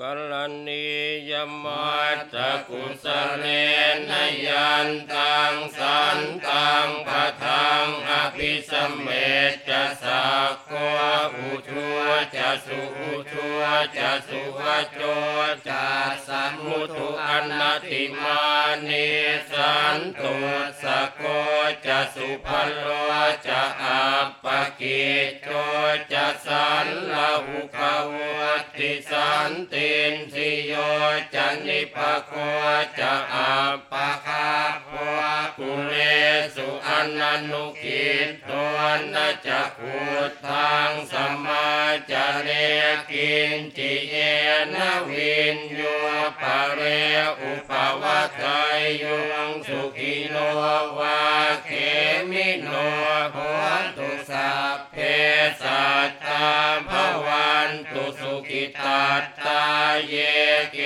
กัลนียมัตตกุสเลนยันตังสันตังปะทังอภิสมเมตจะสักขวาอุชัวจะสุอุชัวจะสุวโจจะสัมมุทุอันนติมานิสันตุสโกจะสุพลโลจะอัปปกิจโจจะสันลาหุขว ติสันตินสิโยจะนิปะโคจะอัปปะคาโพกุเลสุอนันนุกิจโตนะจะขุทางสัมมาจเรกินจิเยนวินโยปะเรอุปวัตไตยุงสุขิโนวาเขมิโนโห ติตัตตาเยเก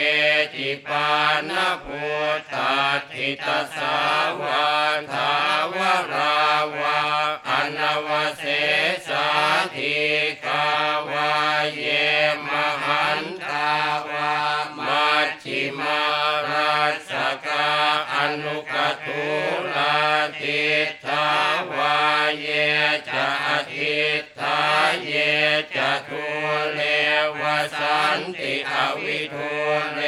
จิปานะพุทธาทิตสาวาทาวราวาอนวเสสาธิกาวาเยมหันตาวามัชชิมาราสกาอนุกตุลาทิทาวาเยจะอทิทาเยจะทุเล สันติอวิทุเล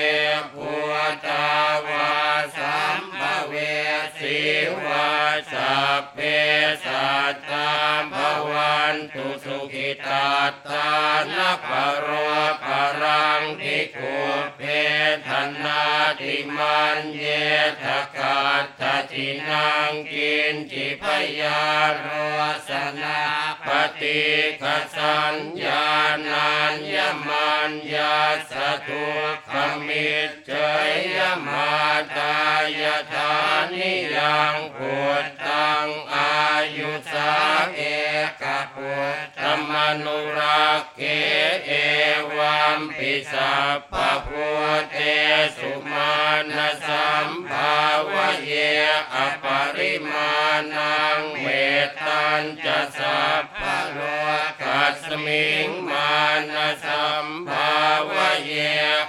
ภูตาวาสัมภเวสีวาสัพเพสัตตาภวันตุสุขิตาตานักปโรปรังทิกุเพธนาติมันเยทกา ตินังกินจิพยารสนาปฏิกสัญญานัญญมันยาสตุขมิจเจยมาตายธานิยังพุทธังอายุสา เอกพุทธมนุรักเกเอวัมปิสัพพะพุทเตสุมาณสัมภาวะเยอปริมาณังเมตตัญจะสัพพะโลกัสมิงมาณสัมภาวะเย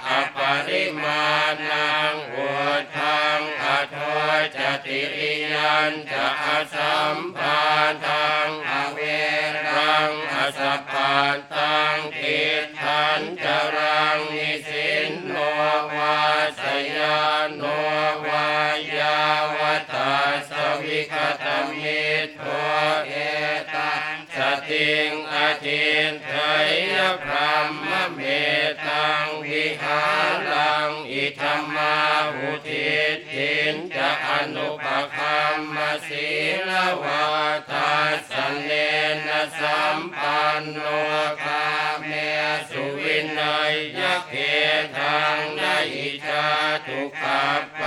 อปริมาณังวุธังอโทจติริยันจะอสัมปาทังอเว สพพาตังทิทันจรังนิสินโนวาสยานโนวายาวตาสวิคตมิโทเอตังสติงอทินเถยพรหมเมตังวิหารังอิธรรมาหุทิทินจะอนุปคัมมศี สัมปันโนคาเมสุวินัยยะเขทังนาอิชาทุกขัปป